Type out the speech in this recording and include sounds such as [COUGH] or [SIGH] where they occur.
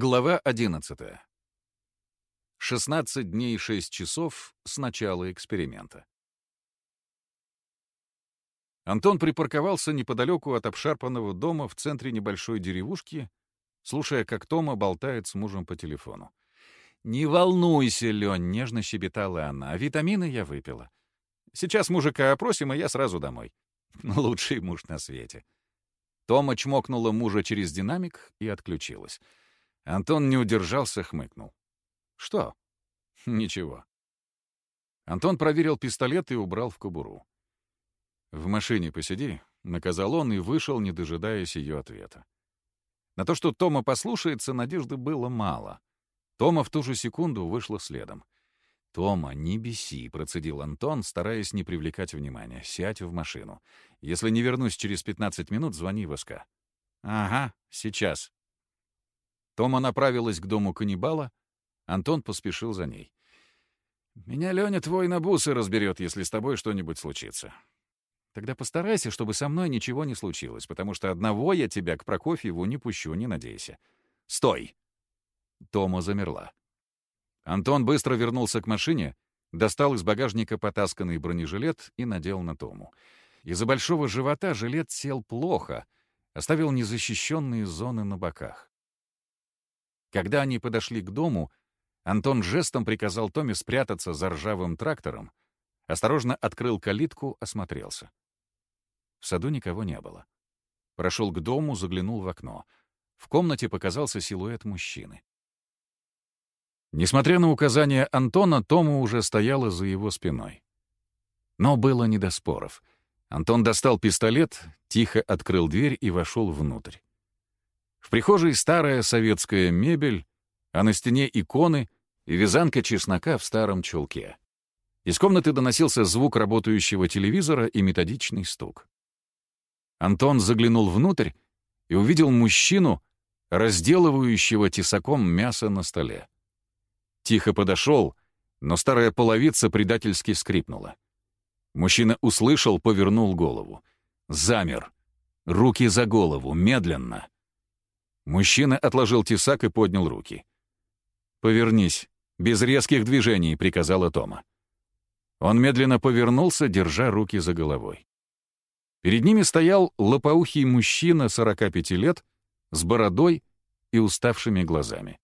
Глава 11. 16 дней и 6 часов с начала эксперимента. Антон припарковался неподалеку от обшарпанного дома в центре небольшой деревушки, слушая, как Тома болтает с мужем по телефону. «Не волнуйся, Лень», — нежно щебетала она, — «витамины я выпила. Сейчас мужика опросим, и я сразу домой. [LAUGHS] Лучший муж на свете». Тома чмокнула мужа через динамик и отключилась. Антон не удержался, хмыкнул. «Что?» «Ничего». Антон проверил пистолет и убрал в кобуру. «В машине посиди», — наказал он и вышел, не дожидаясь ее ответа. На то, что Тома послушается, надежды было мало. Тома в ту же секунду вышла следом. «Тома, не беси», — процедил Антон, стараясь не привлекать внимания. «Сядь в машину. Если не вернусь через 15 минут, звони в СК». «Ага, сейчас», Тома направилась к дому каннибала, Антон поспешил за ней. «Меня Леня твой на бусы разберет, если с тобой что-нибудь случится. Тогда постарайся, чтобы со мной ничего не случилось, потому что одного я тебя к Прокофьеву не пущу, не надейся. Стой!» Тома замерла. Антон быстро вернулся к машине, достал из багажника потасканный бронежилет и надел на Тому. Из-за большого живота жилет сел плохо, оставил незащищенные зоны на боках. Когда они подошли к дому, Антон жестом приказал Томе спрятаться за ржавым трактором, осторожно открыл калитку, осмотрелся. В саду никого не было. Прошел к дому, заглянул в окно. В комнате показался силуэт мужчины. Несмотря на указания Антона, Тома уже стояла за его спиной. Но было не до споров. Антон достал пистолет, тихо открыл дверь и вошел внутрь. В прихожей старая советская мебель, а на стене иконы и вязанка чеснока в старом чулке. Из комнаты доносился звук работающего телевизора и методичный стук. Антон заглянул внутрь и увидел мужчину, разделывающего тесаком мясо на столе. Тихо подошел, но старая половица предательски скрипнула. Мужчина услышал, повернул голову. Замер. Руки за голову, медленно. Мужчина отложил тесак и поднял руки. «Повернись, без резких движений», — приказала Тома. Он медленно повернулся, держа руки за головой. Перед ними стоял лопоухий мужчина 45 лет с бородой и уставшими глазами.